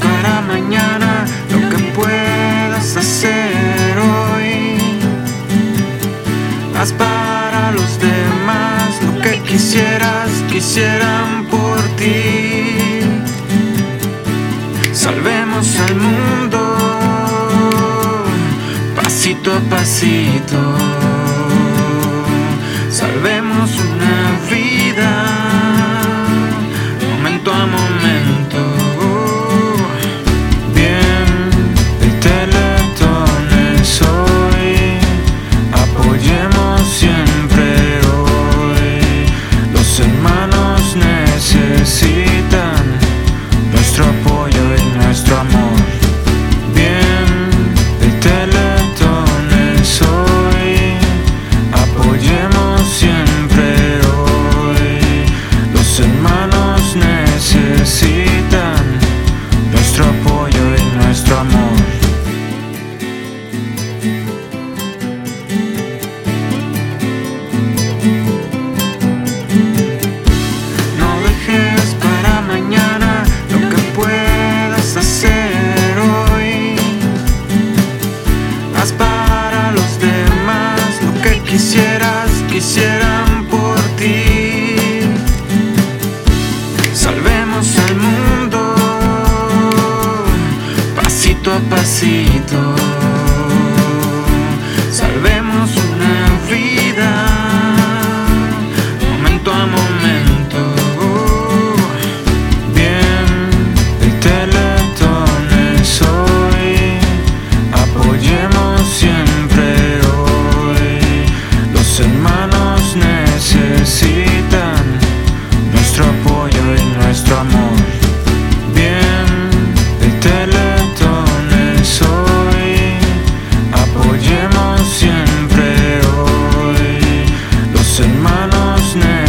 para mañana lo que puedas hacer hoy. Haz para los demás lo que quisieras, quisieran por ti. Salvemos al mundo pasito a pasito. Salvemos una vida momento a momento. quisieras, quisieran por ti. Salvemos al mundo, pasito a pasito. Salvemos śnieg